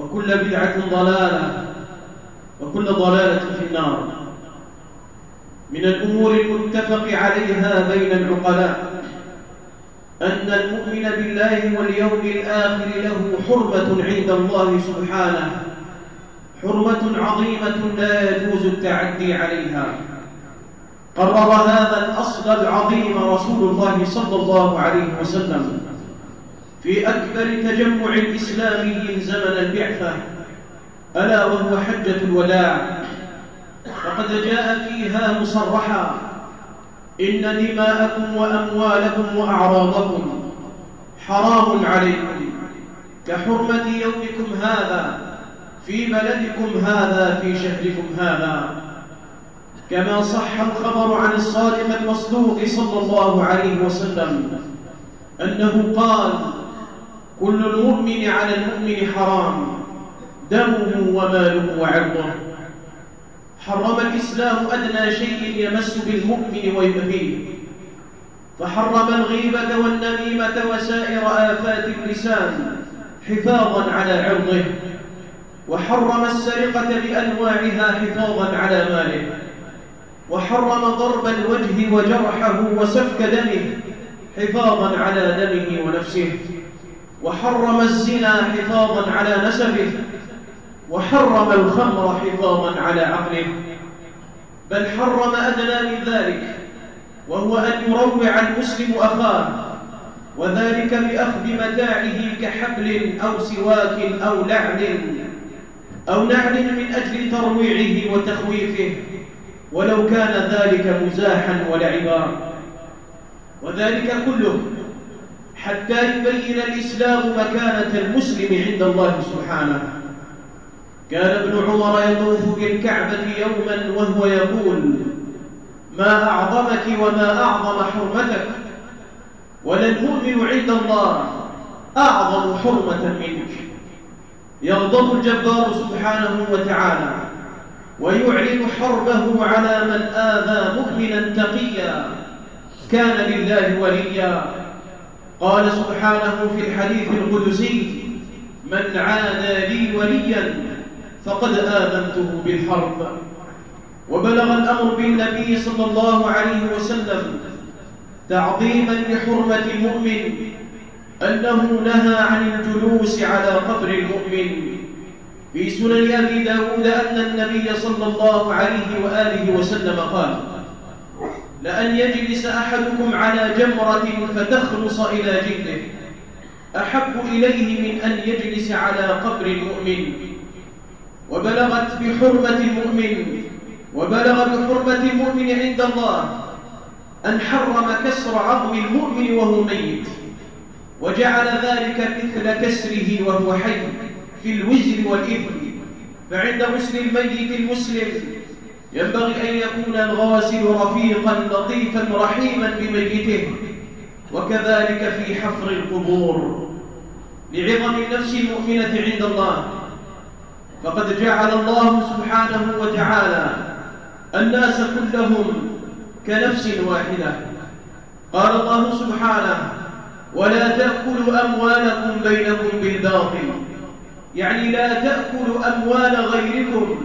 وكل بدعة ضلالة وكل ضلالة في النار. من الأمور المتفق عليها بين العقلاء أن المؤمن بالله واليوم الآخر له حرمة عند الله سبحانه حرمة عظيمة لا يجوز التعدي عليها. قرر هذا الأصل العظيم رسول الله صلى الله عليه وسلم. في أكبر تجمع إسلامي زمن البعثة ألا وهو حجة الوداع. فقد جاء فيها مصرحا إن دماءكم وأموالكم وأعراضكم حرام عليكم كحرمة يومكم هذا في بلدكم هذا في شهركم هذا. كما صح الخبر عن الصادق المصدوق صلى الله عليه وسلم أنه قال كل المؤمن على المؤمن حرام دمه وماله وعرضه حرم الإسلام أدنى شيء يمس بالمؤمن ويؤذيه فحرم الغيبة والنميمة وسائر آفات اللسان حفاظا على عرضه. وحرم السرقة بأنواعها حفاظا على ماله. وحرم ضرب الوجه وجرحه وسفك دمه حفاظا على دمه ونفسه. وحرم الزنا حفاظا على نسبه وحرم الخمر حفاظا على عقله. بل حرم أدنى من ذلك وهو أن يروع المسلم أخاه وذلك بأخذ متاعه كحبل أو سواك أو لعن أو نعل من أجل ترويعه وتخويفه. ولو كان ذلك مزاحا ولعبا. وذلك كله حتى يبين الإسلام مكانة المسلم عند الله سبحانه. كان ابن عمر يطوف بالكعبة يوما وهو يقول ما أعظمك وما أعظم حرمتك؟ ولا المؤمن عند الله أعظم حرمة منك. يغضب الجبار سبحانه وتعالى ويعلن حربه على من آذى مؤمنا تقيا. كان لله وليا قال سبحانه في الحديث القدسي من عادى لي وليا فقد آذنته بالحرب. وبلغ الأمر بالنبي صلى الله عليه وسلم تعظيما لحرمة المؤمن أنه نهى عن الجلوس على قبر المؤمن. في سنن أبي داود أن النبي صلى الله عليه وآله وسلم قال لأن يجلس أحدكم على جمرة فتخلص إلى جلده. أحب إليه من أن يجلس على قبر المؤمن. وبلغت بحرمة المؤمن. وبلغ بحرمة المؤمن عند الله أن حرم كسر عظم المؤمن وهو ميت. وجعل ذلك مثل كسره وهو حي في الوزر والإثم فعند غسل الميت المسلم ينبغي أن يكون الغاسل رفيقا لطيفا رحيما بميته وكذلك في حفر القبور لعظم النفس المؤمنة عند الله. فقد جعل الله سبحانه وتعالى الناس كلهم كنفس واحدة. قال الله سبحانه ولا تأكلوا أموالكم بينكم بالباطل. يعني لا تأكلوا أموال غيركم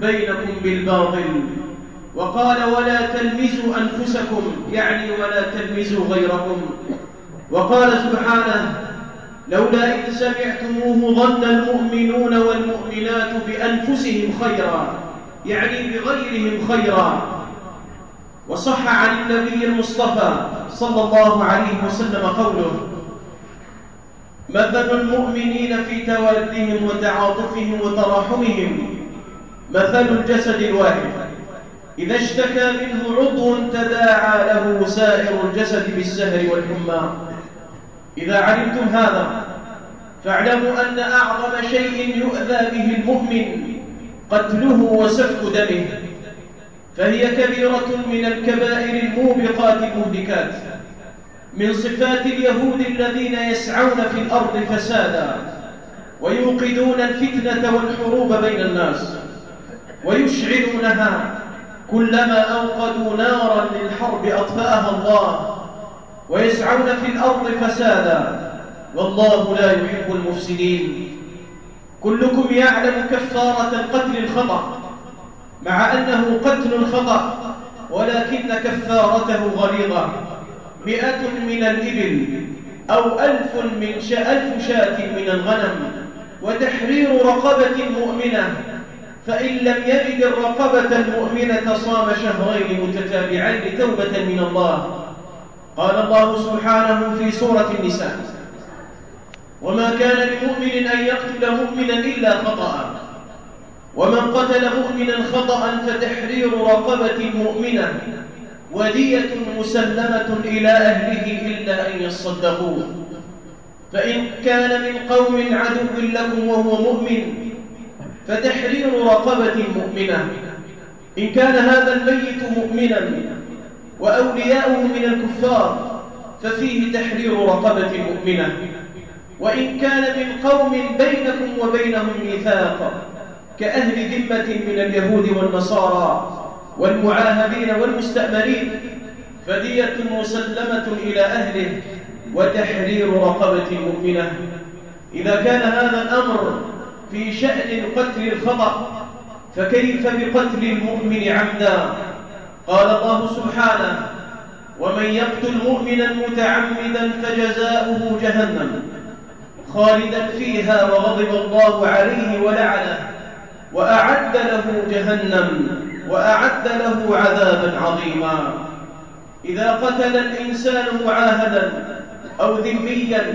بينكم بالباطل. وقال ولا تلمزوا أنفسكم. يعني ولا تلمزوا غيركم. وقال سبحانه لولا إذ سمعتموه ظن المؤمنون والمؤمنات بأنفسهم خيرا. يعني بغيرهم خيرا. وصح عن النبي المصطفى صلى الله عليه وسلم قوله مثل المؤمنين في تودهم وتعاطفهم وتراحمهم مثل الجسد الواحد. إذا اشتكى منه عضو تداعى له سائر الجسد بالسهر والحمى إذا علمتم هذا فاعلموا أن أعظم شيء يؤذى به المؤمن قتله وسفك دمه فهي كبيرة من الكبائر الموبقات المهلكات. من صفات اليهود الذين يسعون في الأرض فسادا ويوقدون الفتنة والحروب بين الناس. ويشعلونها كلما أوقدوا نارا للحرب أطفأها الله. ويسعون في الأرض فسادا. والله لا يحب المفسدين. كلكم يعلم كفارة القتل الخطأ مع أنه قتل خطأ ولكن كفارته غليظة. مئة من الإبل أو ألف من ألف شاة من الغنم وتحرير رقبة مؤمنة. فإن لم يجد الرقبة المؤمنة صام شهرين متتابعين توبة من الله. قال الله سبحانه في سورة النساء وما كان لمؤمن أن يقتل مؤمنا إلا خطأ. ومن قتل مؤمنا خطأ فتحرير رقبة مؤمنة ودية مسلمة إلى أهله إلا أن يصدقوا فإن كان من قوم عدو لكم وهو مؤمن فتحرير رقبة مؤمنة. إن كان هذا الميت مؤمنا وأولياؤه من الكفار ففيه تحرير رقبة مؤمنة. وإن كان من قوم بينكم وبينهم ميثاق كأهل ذمة من اليهود والنصارى والمعاهدين والمستأمرين فدية مسلمة إلى أهله وتحرير رقبة مؤمنة. إذا كان هذا الأمر في شأن قتل الخطأ فكيف بقتل المؤمن عمدا؟ قال الله سبحانه ومن يقتل مؤمنا متعمدا فجزاؤه جهنم خالدا فيها وغضب الله عليه ولعنه وأعد له جهنم وأعد له عذابا عظيما. إذا قتل الإنسان معاهدا أو ذميا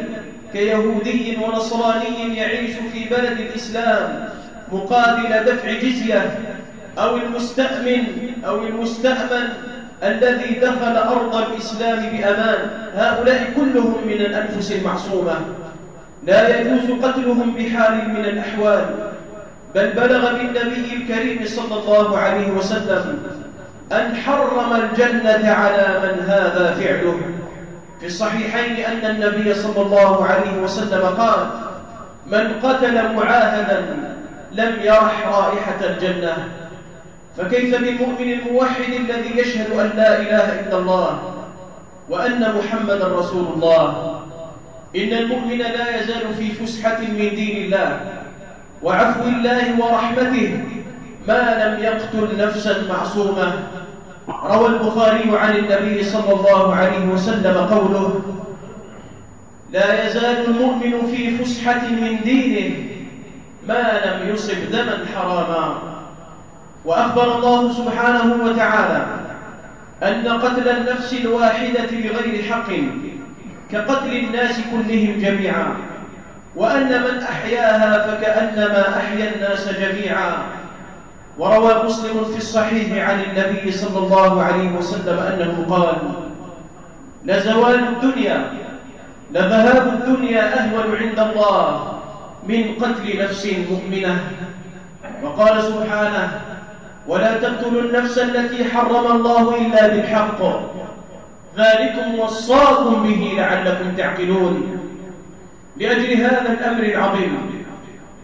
كيهودي ونصراني يعيش في بلد الإسلام مقابل دفع جزية أو المستأمن أو المستأمن الذي دخل أرض الإسلام بأمان. هؤلاء كلهم من الأنفس المعصومة. لا يجوز قتلهم بحال من الأحوال بل بلغ بالنبي الكريم صلى الله عليه وسلم أن حرم الجنة على من هذا فعله. في الصحيحين أن النبي صلى الله عليه وسلم قال من قتل معاهدا لم يرح رائحة الجنة فكيف بالمؤمن الموحد الذي يشهد أن لا إله إلا الله وأن محمدا رسول الله؟ إن المؤمن لا يزال في فسحة من دين الله وعفو الله ورحمته ما لم يقتل نفسا معصومة روى البخاري عن النبي صلى الله عليه وسلم قوله لا يزال المؤمن في فسحة من دينه ما لم يصب دما حراما. وأخبر الله سبحانه وتعالى أن قتل النفس الواحدة بغير حق كقتل الناس كلهم جميعا وأن من أحياها فكأنما أحيا الناس جميعا. وروى مسلم في الصحيح عن النبي صلى الله عليه وسلم أنه قال لزوال الدنيا لذهاب الدنيا أهون عند الله من قتل نفس مؤمنة. وقال سبحانه ولا تقتلوا النفس التي حرم الله إلا بالحق ذلكم وصاكم به لعلكم تعقلون. لأجل هذا الأمر العظيم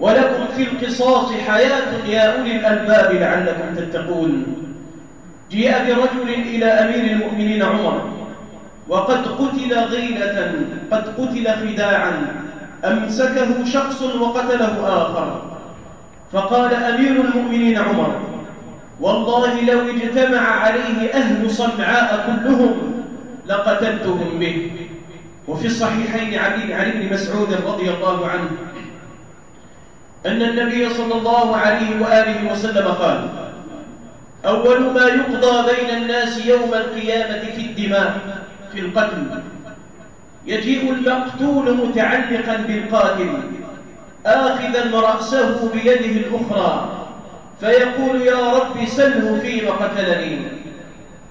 ولكم في القصاص حياة يا أولي الألباب لعلكم تتقون. جيء برجل إلى أمير المؤمنين عمر وقد قتل غيلة قد قتل خداعا أمسكه شخص وقتله آخر. فقال أمير المؤمنين عمر والله لو اجتمع عليه أهل صنعاء كلهم لقتلتهم به. وفي الصحيحين علي علي بن مسعود رضي الله عنه أن النبي صلى الله عليه وآله وسلم قال أول ما يقضى بين الناس يوم القيامة في الدماء في القتل يجيء المقتول متعلقا بالقاتل آخذا رأسه بيده الأخرى فيقول يا رب سله فيما قتلني.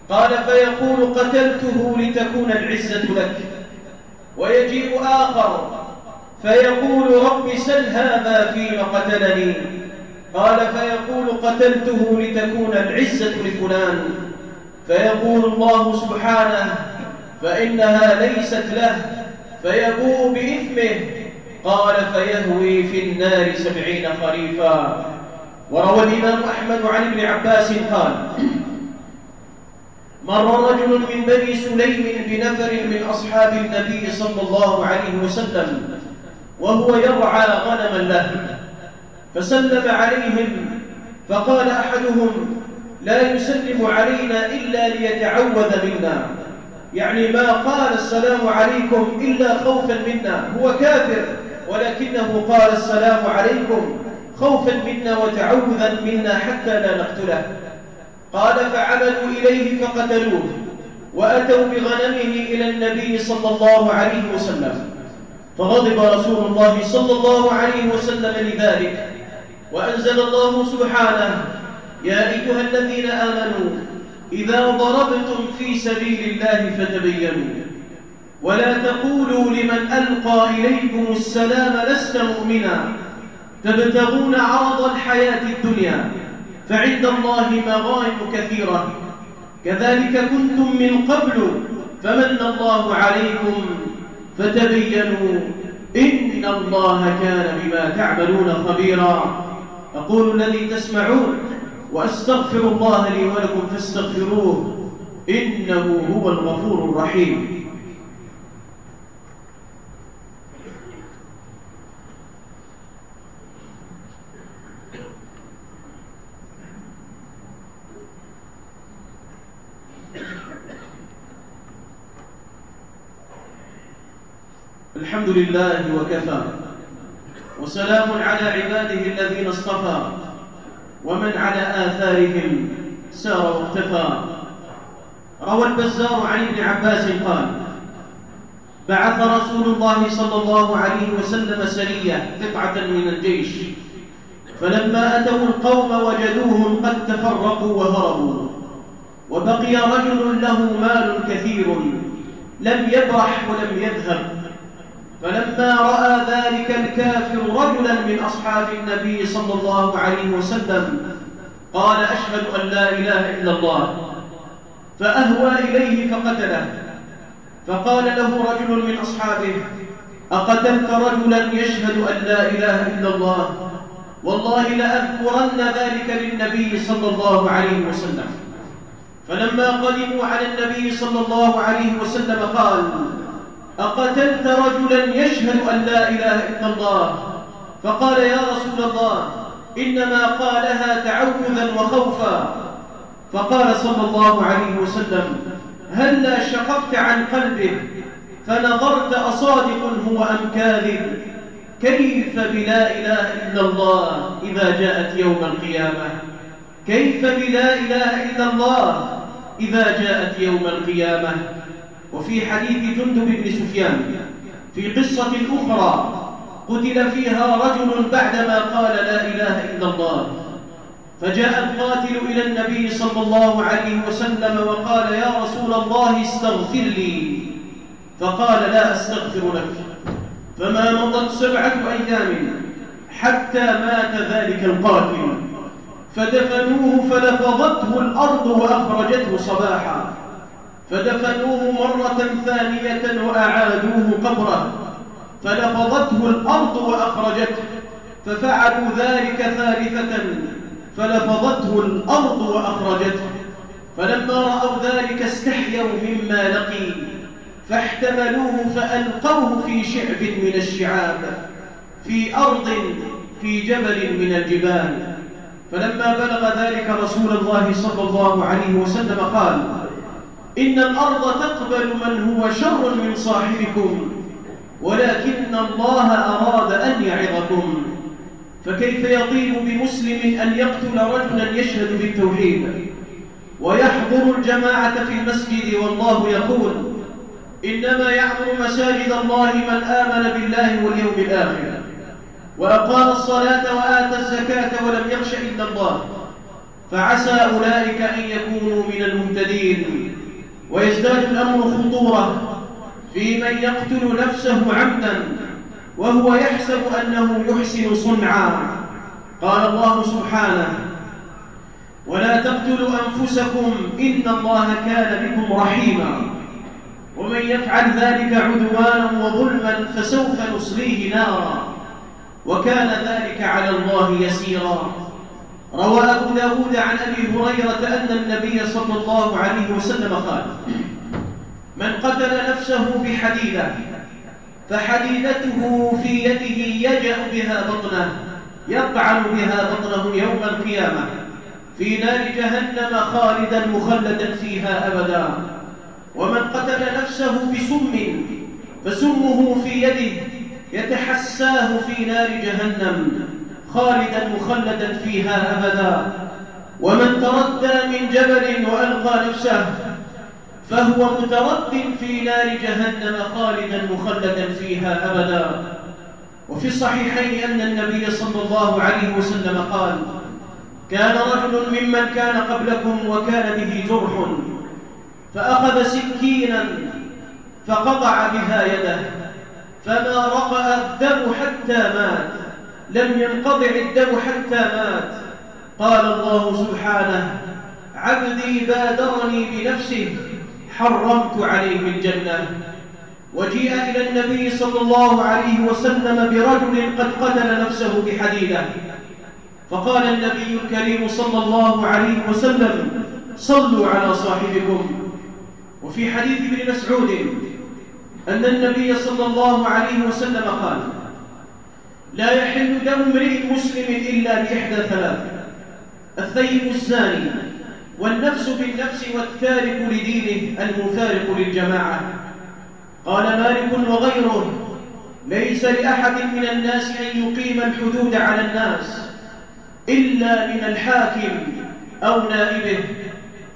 قال فيقول قتلته لتكون العزة لك. ويجيء آخر فيقول رب سل هذا فيما قتلني. قال فيقول قتلته لتكون العزة لفلان. فيقول الله سبحانه فإنها ليست له فيبوء بإثمه. قال فيهوي في النار سبعين خريفا. وروى الإمام أحمد عن ابن عباس قال مر رجل من بني سليم بنفر من أصحاب النبي صلى الله عليه وسلم وهو يرعى غنما له. فسلم عليهم فقال أحدهم لا يسلم علينا إلا ليتعوذ منا. يعني ما قال السلام عليكم إلا خوفا منا. هو كافر ولكنه قال السلام عليكم خوفا منا وتعوذا منا حتى لا نقتله. قال فعملوا إليه فقتلوه وأتوا بغنمه إلى النبي صلى الله عليه وسلم. فغضب رسول الله صلى الله عليه وسلم لذلك وأنزل الله سبحانه يا أيها الذين آمنوا إذا ضربتم في سبيل الله فتبينوا ولا تقولوا لمن ألقى إليكم السلام لست مؤمنا تبتغون عرض الحياة الدنيا فعند الله مغانم كثيرة كذلك كنتم من قبل فمن الله عليكم فتبينوا إن الله كان بما تعملون خبيرا. أقول الذي تسمعون وأستغفر الله لي ولكم فاستغفروه إنه هو الغفور الرحيم. الحمد لله وكفى. وسلام على عباده الذين اصطفى. ومن على آثارهم سار واقتفى. روى البزار عن ابن عباس قال بعث رسول الله صلى الله عليه وسلم سرية قطعة من الجيش. فلما أتوا القوم وجدوهم قد تفرقوا وهربوا. وبقي رجل له مال كثير. لم يبرح ولم يذهب. فلما رأى ذلك الكافر رجلا من أصحاب النبي صلى الله عليه وسلم قال أشهد أن لا إله إلا الله. فأهوى إليه فقتله. فقال له رجل من أصحابه أقتلت رجلا يشهد أن لا إله إلا الله؟ والله لأذكرن ذلك للنبي صلى الله عليه وسلم. فلما قدموا على النبي صلى الله عليه وسلم قال أقتلت رجلا يشهد أن لا إله إلا الله؟ فقال يا رسول الله إنما قالها تعوذا وخوفا. فقال صلى الله عليه وسلم هلا شققت عن قلبه؟ فنظرت أصادق هو أم كاذب؟ كيف بلا إله إلا الله إذا جاءت يوم القيامة؟ كيف بلا إله إلا الله إذا جاءت يوم القيامة؟ وفي حديث جندب بن سفيان في قصة أخرى قتل فيها رجل بعدما قال لا إله إلا الله. فجاء القاتل إلى النبي صلى الله عليه وسلم وقال يا رسول الله استغفر لي. فقال لا أستغفر لك. فما مضت سبعة أيام حتى مات ذلك القاتل. فدفنوه فلفظته الأرض وأخرجته صباحا. فدفنوه مرة ثانية وأعادوه قبره فلفظته الأرض وأخرجته ففعلوا ذلك ثالثة فلفظته الأرض وأخرجته فلما رأوا ذلك استحيوا مما لقي فاحتملوه فألقوه في شعب من الشعاب في أرض في جبل من الجبال. فلما بلغ ذلك رسول الله صلى الله عليه وسلم قال إن الأرض تقبل من هو شر من صاحبكم ولكن الله أراد أن يعظكم. فكيف يطيب بمسلم أن يقتل رجلا يشهد بالتوحيد؟ ويحضر الجماعة في المسجد والله يقول إنما يعمر مساجد الله من آمن بالله واليوم الآخر وأقام الصلاة وآتى الزكاة ولم يخش إلا الله. فعسى أولئك أن يكونوا من المهتدين. ويزداد الأمر خطورة في من يقتل نفسه عمدا وهو يحسب أنه يحسن صنعا. قال الله سبحانه ولا تقتلوا أنفسكم إن الله كان بكم رحيما. ومن يفعل ذلك عدوانا وظلما فسوف نصليه نارا. وكان ذلك على الله يسيرا. روى أبو داود عن أبي هريرة أن النبي صلى الله عليه وسلم قال من قتل نفسه بحديدة فحديدته في يده يجأ بها بطنه يطعن بها بطنه يوم القيامة في نار جهنم خالدا مخلدا فيها أبدا. ومن قتل نفسه بسم فسمه في يده يتحساه في نار جهنم. خالدا مخلدا فيها أبدا. ومن تردى من جبل وألقى نفسه فهو مترد في نار جهنم خالدا مخلدا فيها أبدا. وفي الصحيحين أن النبي صلى الله عليه وسلم قال كان رجل ممن كان قبلكم وكان به جرح فأخذ سكينا فقطع بها يده فما رقأ الدم حتى مات. لم ينقطع الدم حتى مات. قال الله سبحانه عبدي بادرني بنفسه حرمت عليه الجنة. وجيء إلى النبي صلى الله عليه وسلم برجل قد قتل نفسه بحديدة. فقال النبي الكريم صلى الله عليه وسلم صلوا على صاحبكم. وفي حديث ابن مسعود أن النبي صلى الله عليه وسلم قال لا يحل دم امرئ مسلم إلا بإحدى ثلاث الثيب الزاني والنفس بالنفس والتارك لدينه المفارق للجماعة. قال مالك وغيره ليس لأحد من الناس أن يقيم الحدود على الناس إلا من الحاكم أو نائبه.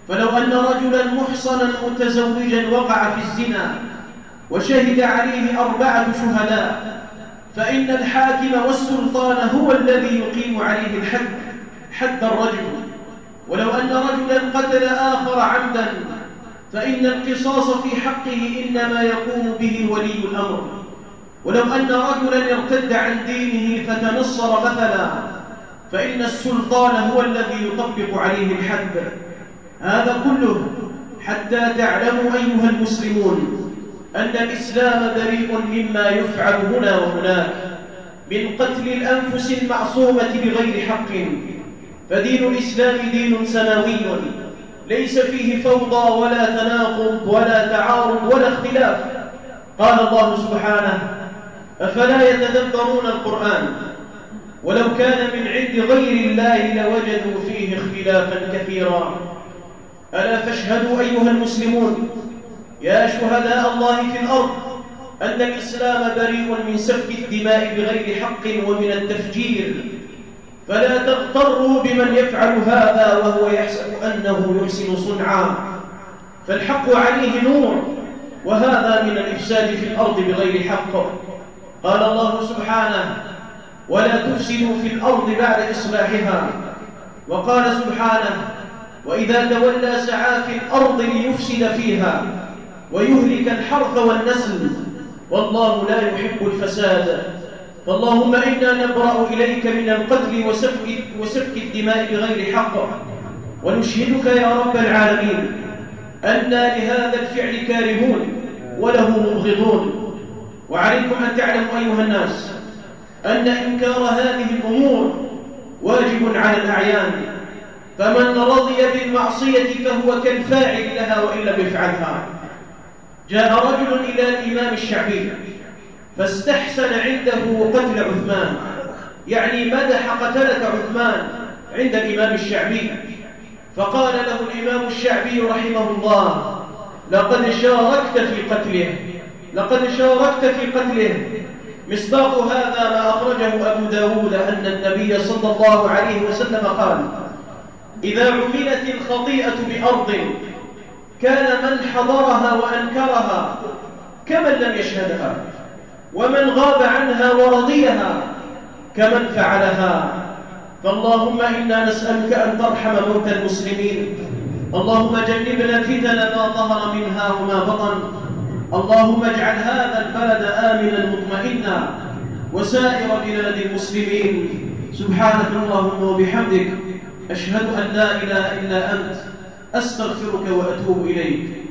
فلو أن رجلا محصنا متزوجا وقع في الزنا وشهد عليه أربعة شهداء فإن الحاكم والسلطان هو الذي يقيم عليه الحد حد الرجل. ولو أن رجلا قتل آخر عمدا فإن القصاص في حقه إنما يقوم به ولي الأمر. ولو أن رجلا ارتد عن دينه فتنصر مثلا فإن السلطان هو الذي يطبق عليه الحد. هذا كله حتى تعلموا أيها المسلمون أن الإسلام بريء مما يفعل هنا وهناك من قتل الأنفس المعصومة بغير حق. فدين الإسلام دين سماوي ليس فيه فوضى ولا تناقض ولا تعارض ولا اختلاف. قال الله سبحانه أفلا يتدبرون القرآن؟ ولو كان من عند غير الله لوجدوا فيه اختلافا كثيرا. ألا فاشهدوا أيها المسلمون يا شهداء الله في الأرض أن الإسلام بريء من سفك الدماء بغير حق ومن التفجير. فلا تغتروا بمن يفعل هذا وهو يحسب أنه يحسن صنعا. فالحق عليه نور وهذا من الإفساد في الأرض بغير حق. قال الله سبحانه ولا تفسدوا في الأرض بعد إصلاحها وقال سبحانه وإذا تولى سعى في الأرض ليفسد فيها ويهلك الحرث والنسل. والله لا يحب الفساد. فاللهم إنا نبرأ إليك من القتل وسفك, وسفك الدماء بغير حق. ونشهدك يا رب العالمين أنا لهذا الفعل كارهون وله مبغضون. وعليكم أن تعلموا أيها الناس أن إنكار هذه الأمور واجب على الأعيان. فمن رضي بالمعصية فهو كالفاعل لها وإن لم يفعلها. جاء رجل إلى الإمام الشعبي فاستحسن عنده قتل عثمان. يعني مدح قتلة عثمان عند الإمام الشعبي. فقال له الإمام الشعبي رحمه الله لقد شاركت في قتله لقد شاركت في قتله. مصداق هذا ما أخرجه أبو داود أن النبي صلى الله عليه وسلم قال إذا عملت الخطيئة بأرض كان من حضرها وأنكرها كمن لم يشهدها؟ ومن غاب عنها ورضيها كمن فعلها؟ فاللهم إنا نسألك أن ترحم موتى المسلمين. اللهم جنبنا الفتن ما ظهر منها وما بطن. اللهم اجعل هذا البلد آمنا مطمئنا وسائر بلاد المسلمين. سبحانك اللهم وبحمدك أشهد أن لا إله إلا أنت. أستغفرك وأتوب إليك.